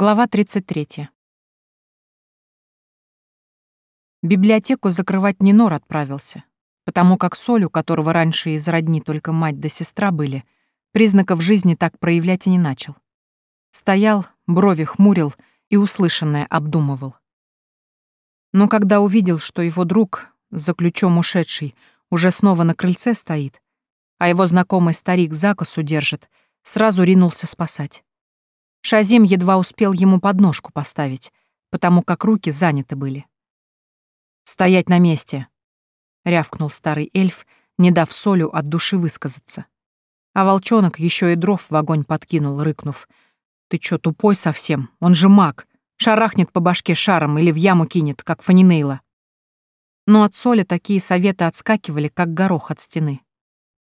Глава 33. Библиотеку закрывать Нинор отправился, потому как Соль, у которого раньше из родни только мать да сестра были, признаков жизни так проявлять и не начал. Стоял, брови хмурил и услышанное обдумывал. Но когда увидел, что его друг, за ключом ушедший, уже снова на крыльце стоит, а его знакомый старик закосу держит, сразу ринулся спасать. Шазим едва успел ему подножку поставить, потому как руки заняты были. «Стоять на месте!» — рявкнул старый эльф, не дав Солю от души высказаться. А волчонок еще и дров в огонь подкинул, рыкнув. «Ты чё, тупой совсем? Он же маг! Шарахнет по башке шаром или в яму кинет, как Фанинейла!» Но от Соли такие советы отскакивали, как горох от стены.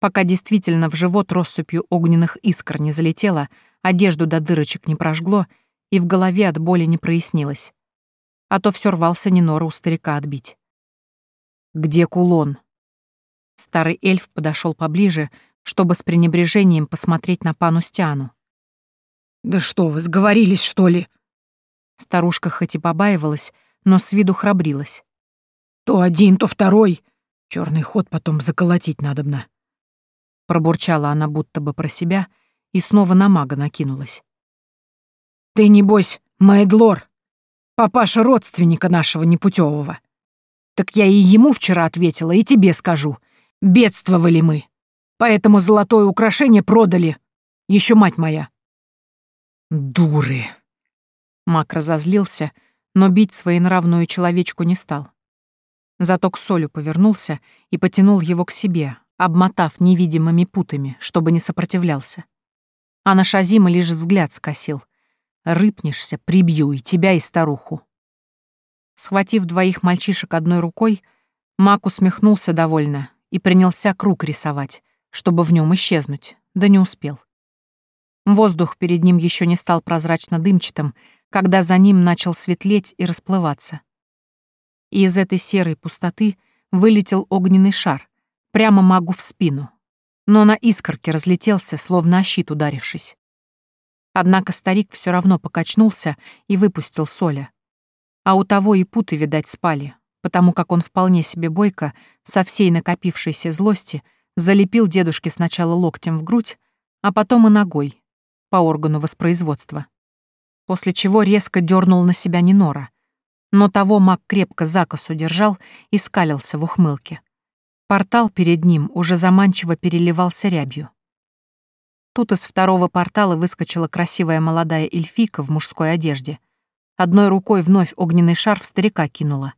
Пока действительно в живот россыпью огненных искр не залетело, одежду до дырочек не прожгло и в голове от боли не прояснилось. А то все рвался Нинора у старика отбить. «Где кулон?» Старый эльф подошел поближе, чтобы с пренебрежением посмотреть на пану Стиану. «Да что вы, сговорились, что ли?» Старушка хоть и побаивалась, но с виду храбрилась. «То один, то второй. Черный ход потом заколотить надобно». Пробурчала она будто бы про себя — и снова на мага накинулась. «Ты, небось, Мэйдлор, папаша родственника нашего непутевого. Так я и ему вчера ответила, и тебе скажу. Бедствовали мы, поэтому золотое украшение продали. Еще мать моя». «Дуры!» Мак разозлился, но бить своенравную человечку не стал. Зато к Солю повернулся и потянул его к себе, обмотав невидимыми путами, чтобы не сопротивлялся а на Шазима лишь взгляд скосил. «Рыпнешься, прибью и тебя, и старуху». Схватив двоих мальчишек одной рукой, Мак усмехнулся довольно и принялся круг рисовать, чтобы в нем исчезнуть, да не успел. Воздух перед ним еще не стал прозрачно-дымчатым, когда за ним начал светлеть и расплываться. И из этой серой пустоты вылетел огненный шар, прямо магу в спину, но на искорке разлетелся, словно о щит ударившись. Однако старик все равно покачнулся и выпустил Соля. А у того и путы, видать, спали, потому как он вполне себе бойко, со всей накопившейся злости, залепил дедушке сначала локтем в грудь, а потом и ногой, по органу воспроизводства. После чего резко дернул на себя Нинора, но того маг крепко закосу держал и скалился в ухмылке. Портал перед ним уже заманчиво переливался рябью. Тут из второго портала выскочила красивая молодая эльфийка в мужской одежде. Одной рукой вновь огненный шар в старика кинула,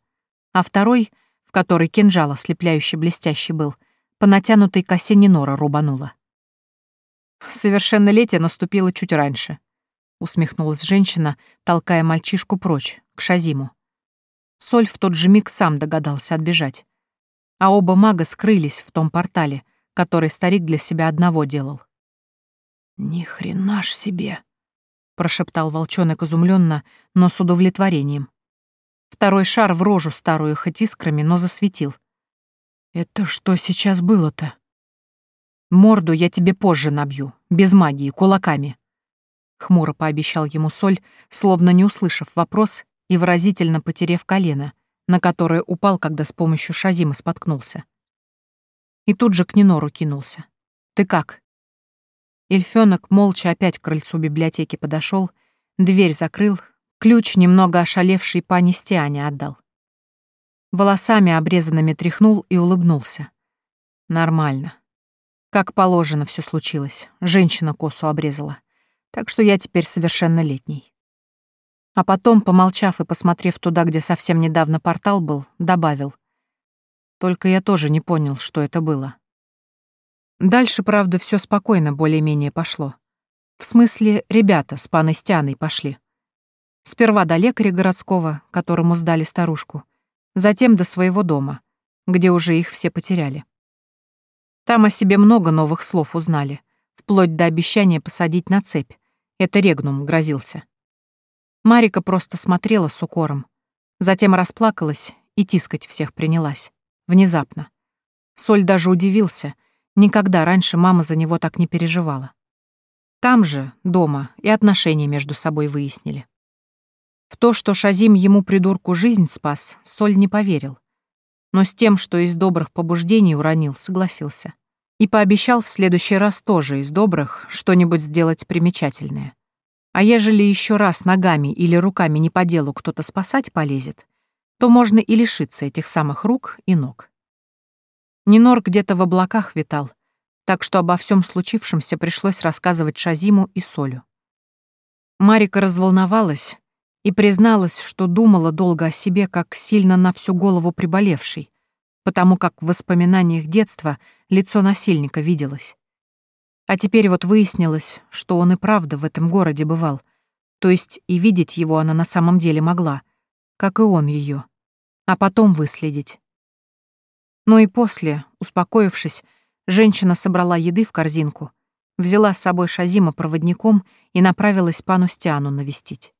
а второй, в которой кинжал ослепляющий блестящий был, по натянутой косе Нинора рубанула. «Совершеннолетие наступило чуть раньше», — усмехнулась женщина, толкая мальчишку прочь, к Шазиму. Соль в тот же миг сам догадался отбежать а оба мага скрылись в том портале, который старик для себя одного делал. «Ни хрена ж себе!» — прошептал волчонок изумленно, но с удовлетворением. Второй шар в рожу старую хоть искрами, но засветил. «Это что сейчас было-то?» «Морду я тебе позже набью, без магии, кулаками», — хмуро пообещал ему Соль, словно не услышав вопрос и выразительно потерев колено — на которое упал, когда с помощью Шазима споткнулся. И тут же к Нинору кинулся. «Ты как?» Эльфёнок молча опять к крыльцу библиотеки подошел, дверь закрыл, ключ немного ошалевший пани Стиане отдал. Волосами обрезанными тряхнул и улыбнулся. «Нормально. Как положено все случилось. Женщина косу обрезала. Так что я теперь совершеннолетний. А потом, помолчав и посмотрев туда, где совсем недавно портал был, добавил. Только я тоже не понял, что это было. Дальше, правда, все спокойно более-менее пошло. В смысле, ребята с паной Стяной пошли. Сперва до лекаря городского, которому сдали старушку, затем до своего дома, где уже их все потеряли. Там о себе много новых слов узнали, вплоть до обещания посадить на цепь. Это Регнум грозился. Марика просто смотрела с укором. Затем расплакалась и тискать всех принялась. Внезапно. Соль даже удивился. Никогда раньше мама за него так не переживала. Там же, дома, и отношения между собой выяснили. В то, что Шазим ему придурку жизнь спас, Соль не поверил. Но с тем, что из добрых побуждений уронил, согласился. И пообещал в следующий раз тоже из добрых что-нибудь сделать примечательное. А ежели еще раз ногами или руками не по делу кто-то спасать полезет, то можно и лишиться этих самых рук и ног. Нинор где-то в облаках витал, так что обо всем случившемся пришлось рассказывать Шазиму и Солю. Марика разволновалась и призналась, что думала долго о себе, как сильно на всю голову приболевшей, потому как в воспоминаниях детства лицо насильника виделось. А теперь вот выяснилось, что он и правда в этом городе бывал, то есть и видеть его она на самом деле могла, как и он ее, а потом выследить. Но и после, успокоившись, женщина собрала еды в корзинку, взяла с собой Шазима проводником и направилась пану Стиану навестить.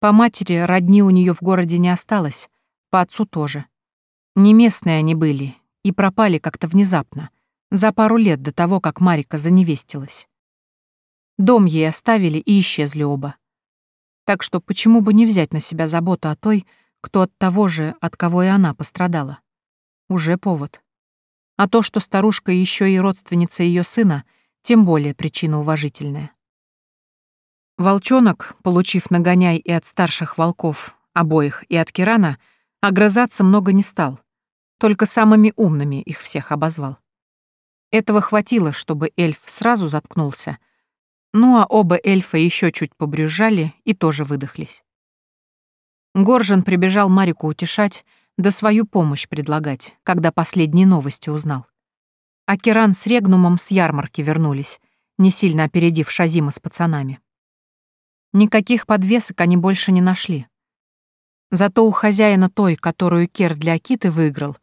По матери родни у нее в городе не осталось, по отцу тоже. Не местные они были и пропали как-то внезапно, за пару лет до того, как Марика заневестилась. Дом ей оставили и исчезли оба. Так что почему бы не взять на себя заботу о той, кто от того же, от кого и она пострадала? Уже повод. А то, что старушка еще и родственница ее сына, тем более причина уважительная. Волчонок, получив нагоняй и от старших волков, обоих и от Кирана, огрызаться много не стал, только самыми умными их всех обозвал. Этого хватило, чтобы эльф сразу заткнулся, ну а оба эльфа еще чуть побрюзжали и тоже выдохлись. Горжен прибежал Марику утешать, да свою помощь предлагать, когда последние новости узнал. А Керан с Регнумом с ярмарки вернулись, не сильно опередив Шазима с пацанами. Никаких подвесок они больше не нашли. Зато у хозяина той, которую Кер для Акиты выиграл,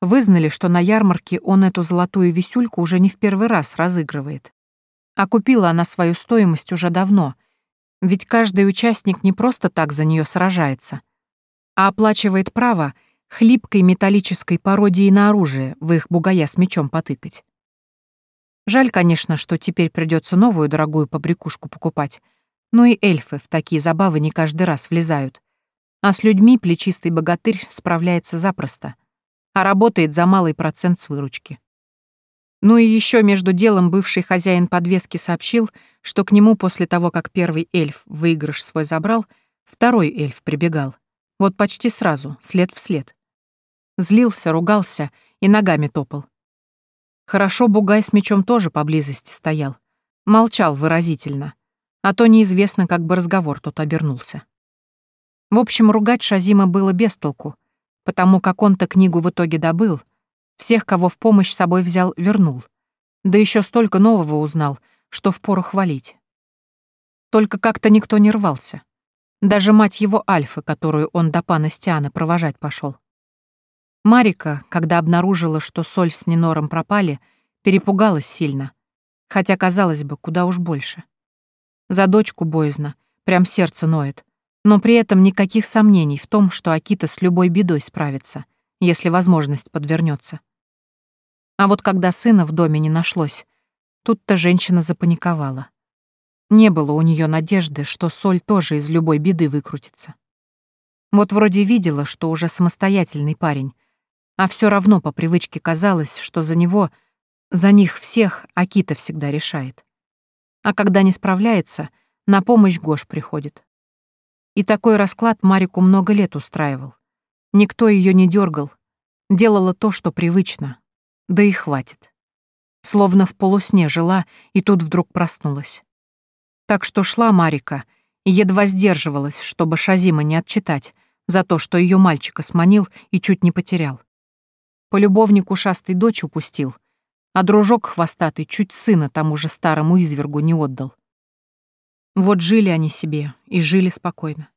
Вызнали, что на ярмарке он эту золотую висюльку уже не в первый раз разыгрывает. А купила она свою стоимость уже давно, ведь каждый участник не просто так за нее сражается, а оплачивает право хлипкой металлической пародией на оружие в их бугая с мечом потыкать. Жаль, конечно, что теперь придется новую дорогую побрякушку покупать, но и эльфы в такие забавы не каждый раз влезают. А с людьми плечистый богатырь справляется запросто — а работает за малый процент с выручки. Ну и еще между делом бывший хозяин подвески сообщил, что к нему после того, как первый эльф выигрыш свой забрал, второй эльф прибегал. Вот почти сразу, след в след. Злился, ругался и ногами топал. Хорошо Бугай с мечом тоже поблизости стоял. Молчал выразительно, а то неизвестно, как бы разговор тот обернулся. В общем, ругать Шазима было без толку — потому как он-то книгу в итоге добыл, всех, кого в помощь с собой взял, вернул. Да еще столько нового узнал, что впору хвалить. Только как-то никто не рвался. Даже мать его Альфы, которую он до пана Стиана провожать пошел. Марика, когда обнаружила, что Соль с Нинором пропали, перепугалась сильно, хотя, казалось бы, куда уж больше. За дочку боязно, прям сердце ноет но при этом никаких сомнений в том, что Акита с любой бедой справится, если возможность подвернется. А вот когда сына в доме не нашлось, тут-то женщина запаниковала. Не было у нее надежды, что Соль тоже из любой беды выкрутится. Вот вроде видела, что уже самостоятельный парень, а все равно по привычке казалось, что за него, за них всех Акита всегда решает. А когда не справляется, на помощь Гош приходит. И такой расклад Марику много лет устраивал. Никто ее не дергал, делала то, что привычно. Да и хватит. Словно в полусне жила и тут вдруг проснулась. Так что шла Марика и едва сдерживалась, чтобы Шазима не отчитать за то, что ее мальчика сманил и чуть не потерял. Полюбовник ушастый дочь упустил, а дружок хвостатый чуть сына тому же старому извергу не отдал. Вот жили они себе и жили спокойно.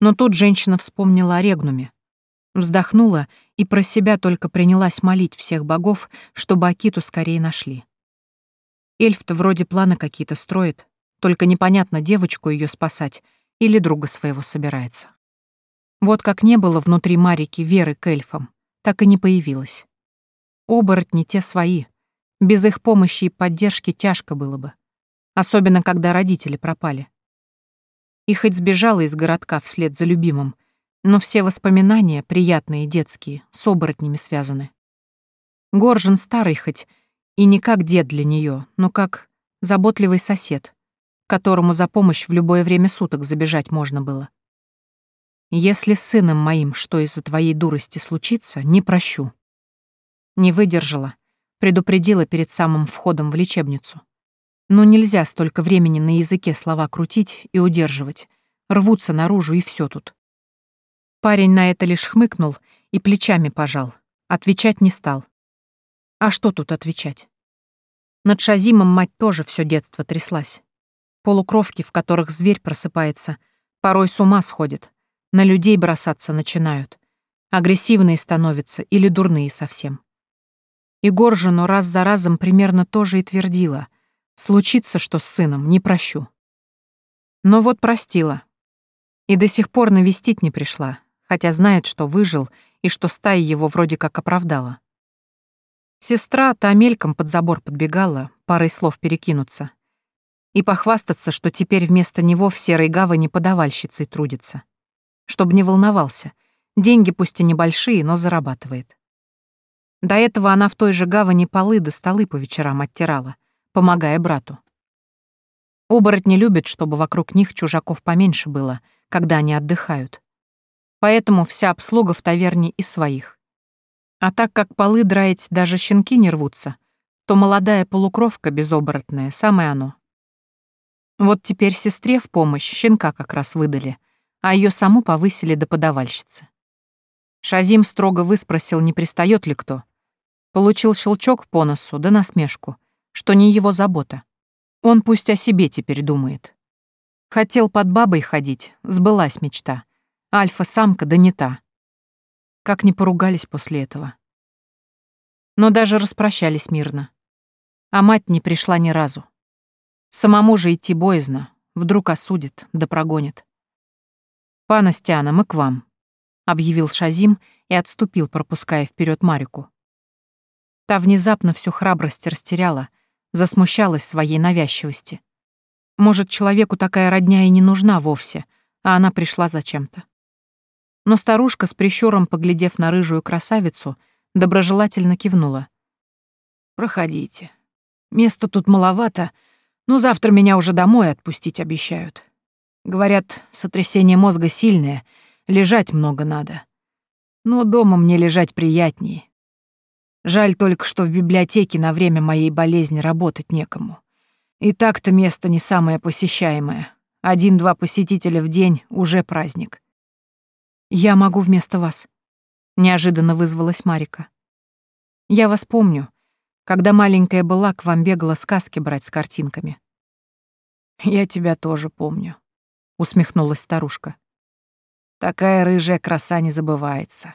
Но тут женщина вспомнила о Регнуме, вздохнула и про себя только принялась молить всех богов, чтобы Акиту скорее нашли. Эльф-то вроде планы какие-то строит, только непонятно, девочку ее спасать или друга своего собирается. Вот как не было внутри Марики веры к эльфам, так и не появилось. Оборотни те свои. Без их помощи и поддержки тяжко было бы особенно когда родители пропали. И хоть сбежала из городка вслед за любимым, но все воспоминания, приятные детские, с оборотнями связаны. Горжен старый хоть, и не как дед для нее, но как заботливый сосед, которому за помощь в любое время суток забежать можно было. Если с сыном моим что из-за твоей дурости случится, не прощу. Не выдержала, предупредила перед самым входом в лечебницу. Но нельзя столько времени на языке слова крутить и удерживать. Рвутся наружу, и все тут. Парень на это лишь хмыкнул и плечами пожал. Отвечать не стал. А что тут отвечать? Над Шазимом мать тоже все детство тряслась. Полукровки, в которых зверь просыпается, порой с ума сходят, на людей бросаться начинают. Агрессивные становятся или дурные совсем. И Горжину раз за разом примерно тоже и твердила. Случится, что с сыном, не прощу. Но вот простила. И до сих пор навестить не пришла, хотя знает, что выжил и что стая его вроде как оправдала. Сестра та мельком под забор подбегала, парой слов перекинуться. И похвастаться, что теперь вместо него в серой гавани подавальщицей трудится. Чтобы не волновался. Деньги пусть и небольшие, но зарабатывает. До этого она в той же гавани полы до столы по вечерам оттирала, помогая брату. Оборотни любят, чтобы вокруг них чужаков поменьше было, когда они отдыхают поэтому вся обслуга в таверне из своих. А так как полы драить даже щенки не рвутся, то молодая полукровка безоборотная — самое оно. Вот теперь сестре в помощь щенка как раз выдали, а ее саму повысили до подавальщицы. Шазим строго выспросил, не пристает ли кто. Получил щелчок по носу да насмешку, что не его забота. Он пусть о себе теперь думает. Хотел под бабой ходить, сбылась мечта. Альфа-самка да не та. Как не поругались после этого. Но даже распрощались мирно. А мать не пришла ни разу. Самому же идти боязно, вдруг осудит да прогонит. «Пана Стяна, мы к вам», — объявил Шазим и отступил, пропуская вперед Марику. Та внезапно всю храбрость растеряла, засмущалась своей навязчивости. Может, человеку такая родня и не нужна вовсе, а она пришла зачем-то. Но старушка с прищуром, поглядев на рыжую красавицу, доброжелательно кивнула. «Проходите. Места тут маловато, но завтра меня уже домой отпустить обещают. Говорят, сотрясение мозга сильное, лежать много надо. Но дома мне лежать приятнее. Жаль только, что в библиотеке на время моей болезни работать некому. И так-то место не самое посещаемое. Один-два посетителя в день — уже праздник. «Я могу вместо вас», — неожиданно вызвалась Марика. «Я вас помню. Когда маленькая была, к вам бегала сказки брать с картинками». «Я тебя тоже помню», — усмехнулась старушка. «Такая рыжая краса не забывается.